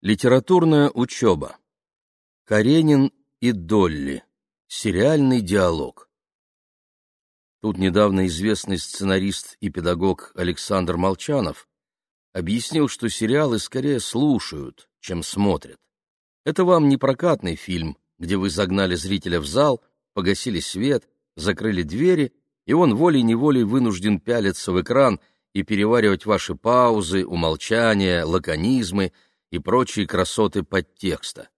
Литературная учеба. Каренин и Долли. Сериальный диалог. Тут недавно известный сценарист и педагог Александр Молчанов объяснил, что сериалы скорее слушают, чем смотрят. Это вам не прокатный фильм, где вы загнали зрителя в зал, погасили свет, закрыли двери, и он волей-неволей вынужден пялиться в экран и переваривать ваши паузы, умолчания, лаконизмы — и прочие красоты подтекста.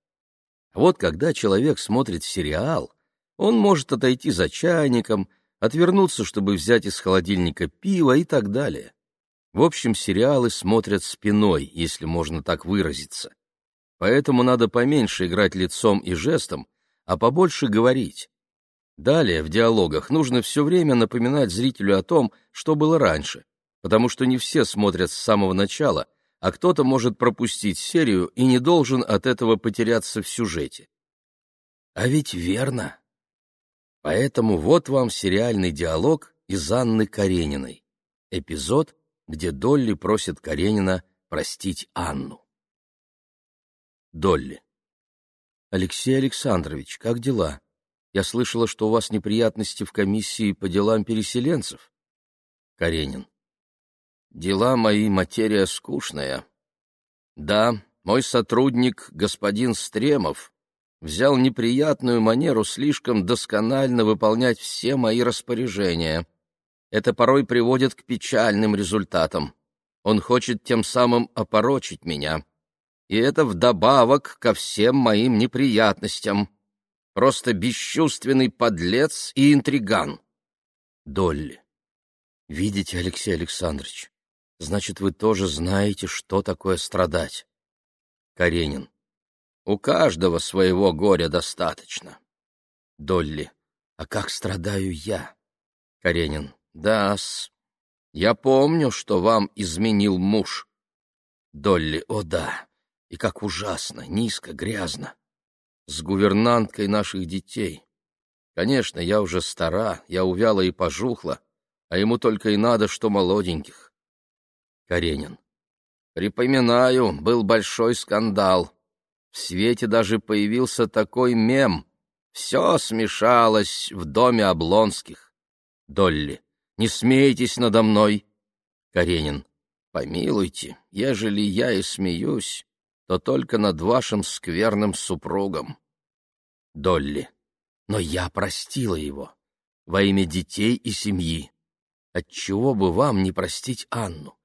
Вот когда человек смотрит сериал, он может отойти за чайником, отвернуться, чтобы взять из холодильника пиво и так далее. В общем, сериалы смотрят спиной, если можно так выразиться. Поэтому надо поменьше играть лицом и жестом, а побольше говорить. Далее, в диалогах, нужно все время напоминать зрителю о том, что было раньше, потому что не все смотрят с самого начала — а кто-то может пропустить серию и не должен от этого потеряться в сюжете. А ведь верно. Поэтому вот вам сериальный диалог из Анны Карениной. Эпизод, где Долли просит Каренина простить Анну. Долли. Алексей Александрович, как дела? Я слышала, что у вас неприятности в комиссии по делам переселенцев. Каренин. Дела мои материя скучная. Да, мой сотрудник, господин Стремов, взял неприятную манеру слишком досконально выполнять все мои распоряжения. Это порой приводит к печальным результатам. Он хочет тем самым опорочить меня. И это вдобавок ко всем моим неприятностям. Просто бесчувственный подлец и интриган. Долли. Видите, Алексей Александрович, Значит, вы тоже знаете, что такое страдать. Каренин. У каждого своего горя достаточно. Долли. А как страдаю я? Каренин. Да-с. Я помню, что вам изменил муж. Долли. О, да. И как ужасно, низко, грязно. С гувернанткой наших детей. Конечно, я уже стара, я увяла и пожухла, а ему только и надо, что молоденьких. Каренин. Припоминаю, был большой скандал. В свете даже появился такой мем. Все смешалось в доме Облонских. Долли. Не смейтесь надо мной. Каренин. Помилуйте, ежели я и смеюсь, то только над вашим скверным супругом. Долли. Но я простила его. Во имя детей и семьи. Отчего бы вам не простить Анну?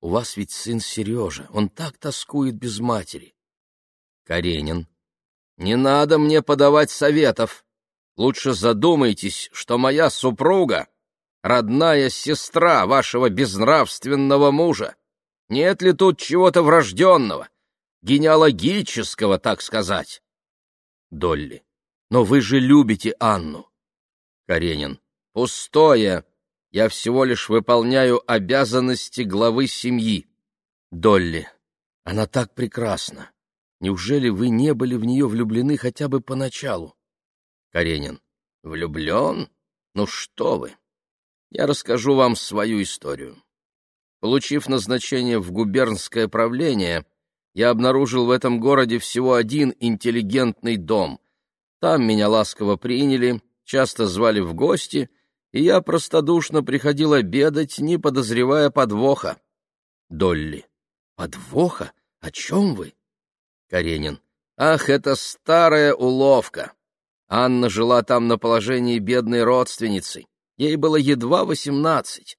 У вас ведь сын Сережа, он так тоскует без матери. Каренин. Не надо мне подавать советов. Лучше задумайтесь, что моя супруга — родная сестра вашего безнравственного мужа. Нет ли тут чего-то врожденного, генеалогического, так сказать? Долли. Но вы же любите Анну. Каренин. Пустое. Я всего лишь выполняю обязанности главы семьи. Долли, она так прекрасна. Неужели вы не были в нее влюблены хотя бы поначалу? Каренин. Влюблен? Ну что вы! Я расскажу вам свою историю. Получив назначение в губернское правление, я обнаружил в этом городе всего один интеллигентный дом. Там меня ласково приняли, часто звали в гости — и я простодушно приходил обедать, не подозревая подвоха. Долли. Подвоха? О чем вы? Каренин. Ах, это старая уловка. Анна жила там на положении бедной родственницы. Ей было едва восемнадцать.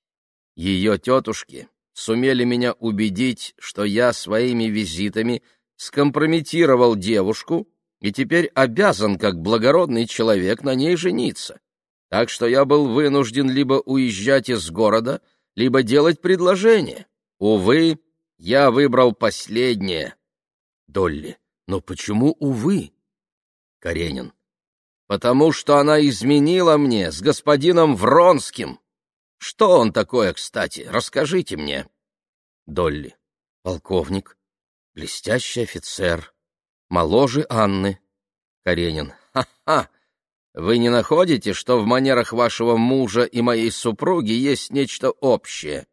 Ее тетушки сумели меня убедить, что я своими визитами скомпрометировал девушку и теперь обязан, как благородный человек, на ней жениться так что я был вынужден либо уезжать из города, либо делать предложение. Увы, я выбрал последнее. Долли, но почему увы? Каренин. Потому что она изменила мне с господином Вронским. Что он такое, кстати? Расскажите мне. Долли. Полковник. Блестящий офицер. Моложе Анны. Каренин. Ха-ха! Вы не находите, что в манерах вашего мужа и моей супруги есть нечто общее?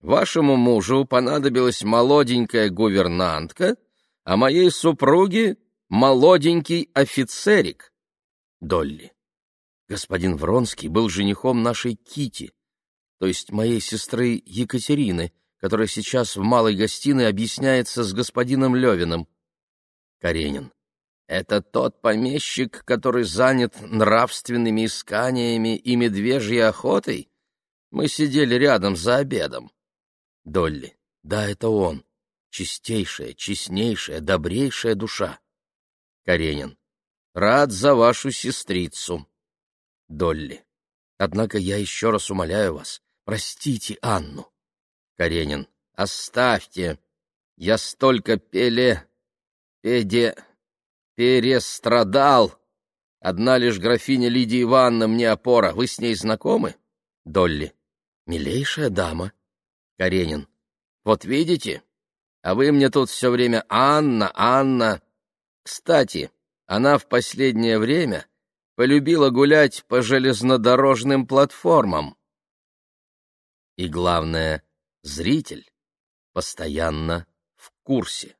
Вашему мужу понадобилась молоденькая гувернантка, а моей супруге молоденький офицерик. Долли. Господин Вронский был женихом нашей Кити, то есть моей сестры Екатерины, которая сейчас в малой гостиной объясняется с господином Левиным. Каренин. Это тот помещик, который занят нравственными исканиями и медвежьей охотой? Мы сидели рядом за обедом. Долли. Да, это он. Чистейшая, честнейшая, добрейшая душа. Каренин. Рад за вашу сестрицу. Долли. Однако я еще раз умоляю вас, простите Анну. Каренин. Оставьте. Я столько пеле... педе... перестрадал. Одна лишь графиня Лидия Ивановна мне опора. Вы с ней знакомы? Долли. Милейшая дама. Каренин. Вот видите? А вы мне тут все время Анна, Анна. Кстати, она в последнее время полюбила гулять по железнодорожным платформам. И главное, зритель постоянно в курсе.